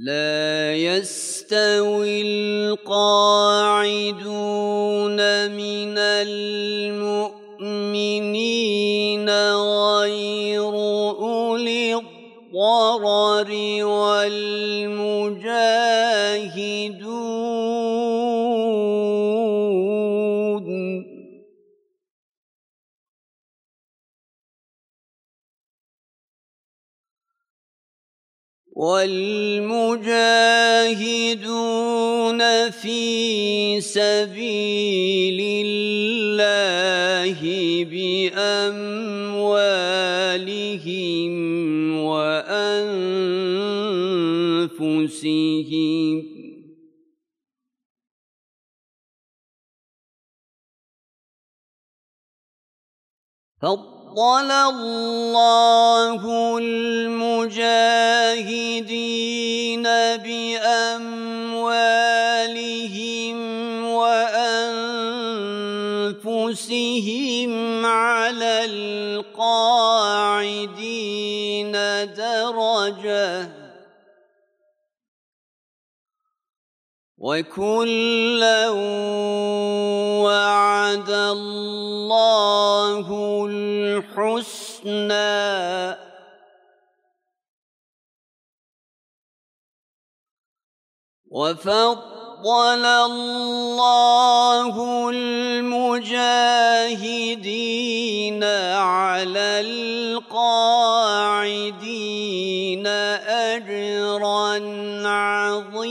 لا يستوي القاعدون من المؤمنين غير أولي الضرر والمجاهدون. والمجاهدون في سبيل الله بأموالهم وأنفسهم. فضل الله المجاهدين بأموالهم وأنفسهم على القاعدين درجة. وكلا وعد الله الحسنى. وفضل الله المجاهدين على القاعدين أجرا عظيما.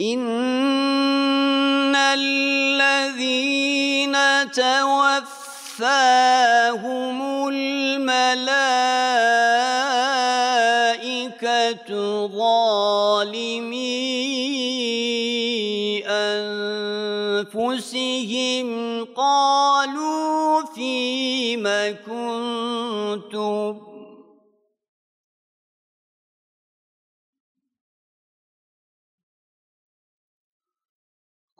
إن الذين توفاهم الملائكة ظالمي أنفسهم قالوا فيم كنتم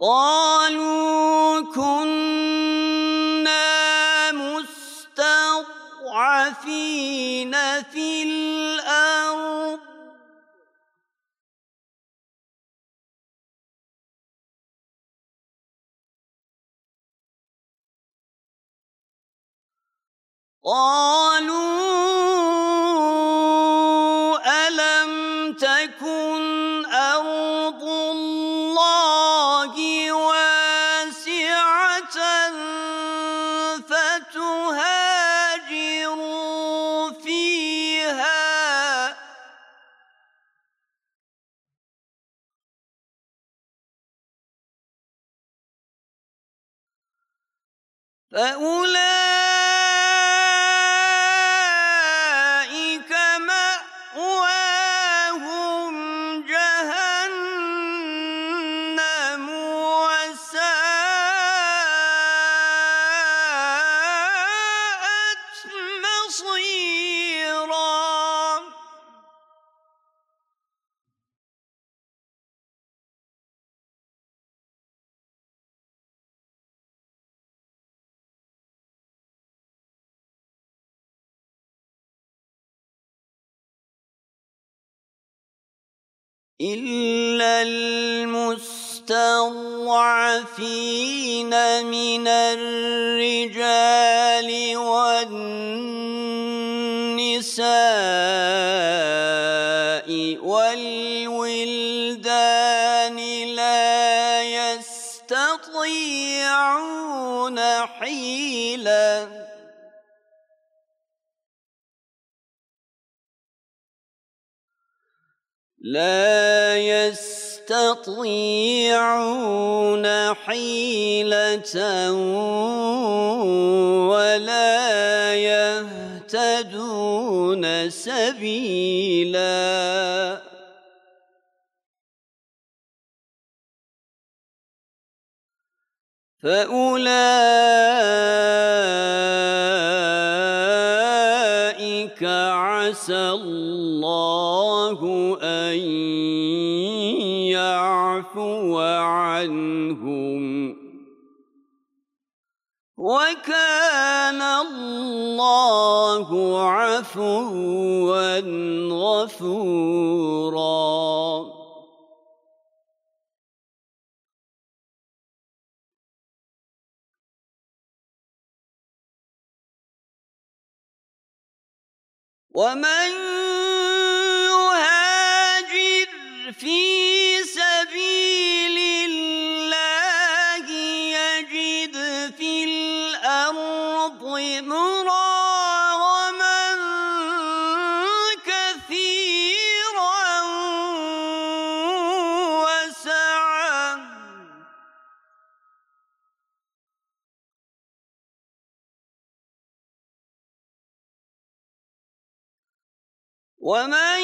قالوا كنا مستضعفين في الأرض. قالوا فتهاجروا فيها. فأولئك إلا المستضعفين من الرجال والنساء لا يستطيعون حيلة ولا يهتدون سبيلا. فأولئك عسى الله أن يعفو عنهم وكان الله عفوا غفورا ومن ومن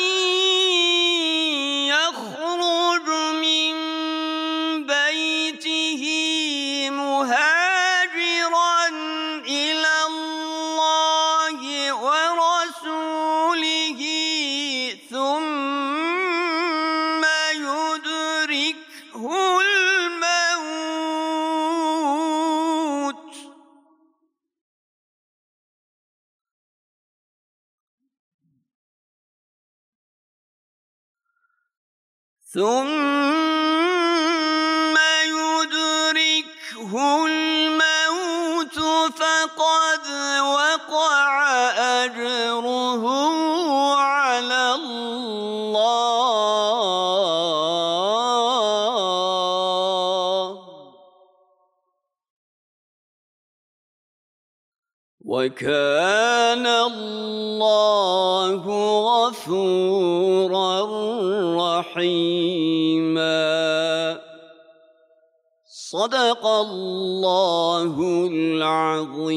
ثم يدركه الموت فقد وقع أجره وكان الله غفورا رحيما. صدق الله العظيم.